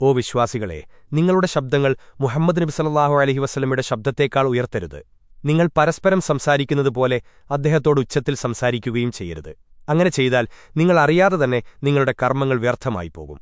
ഓ വിശ്വാസികളെ നിങ്ങളുടെ ശബ്ദങ്ങൾ മുഹമ്മദ് നബി സല്ലാഹു അലഹി വസ്ലമിയുടെ ശബ്ദത്തേക്കാൾ ഉയർത്തരുത്. നിങ്ങൾ പരസ്പരം സംസാരിക്കുന്നത് പോലെ അദ്ദേഹത്തോട് ഉച്ചത്തിൽ സംസാരിക്കുകയും ചെയ്യരുത്. അങ്ങനെ ചെയ്താൽ നിങ്ങൾ അറിയാതെ തന്നെ നിങ്ങളുടെ കർമ്മങ്ങൾ വ്യർത്ഥമായി പോകും